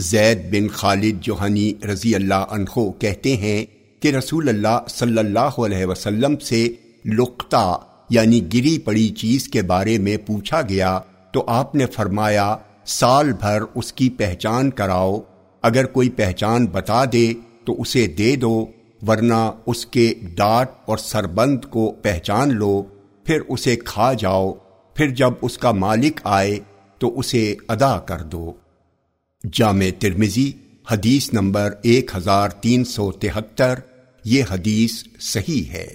زید بن خالد جوہنی رضی اللہ عنہ کہتے ہیں کہ رسول اللہ صلی اللہ علیہ وسلم سے لقطہ یعنی گری پڑی چیز کے بارے میں پوچھا گیا تو آپ نے فرمایا، سال بھر اس کی پہچان کراؤ، اگر کوئی پہچان بتا دے تو اسے دے دو، ورنہ اس کے ڈاٹ اور سربند کو پہچان لو، پھر اسے کھا جاؤ، پھر جب اس کا مالک آئے تو اسے ادا کر دو۔ جامع ترمزی حدیث نمبر ایک ہزار تین سو تہتر یہ حدیث صحیح ہے۔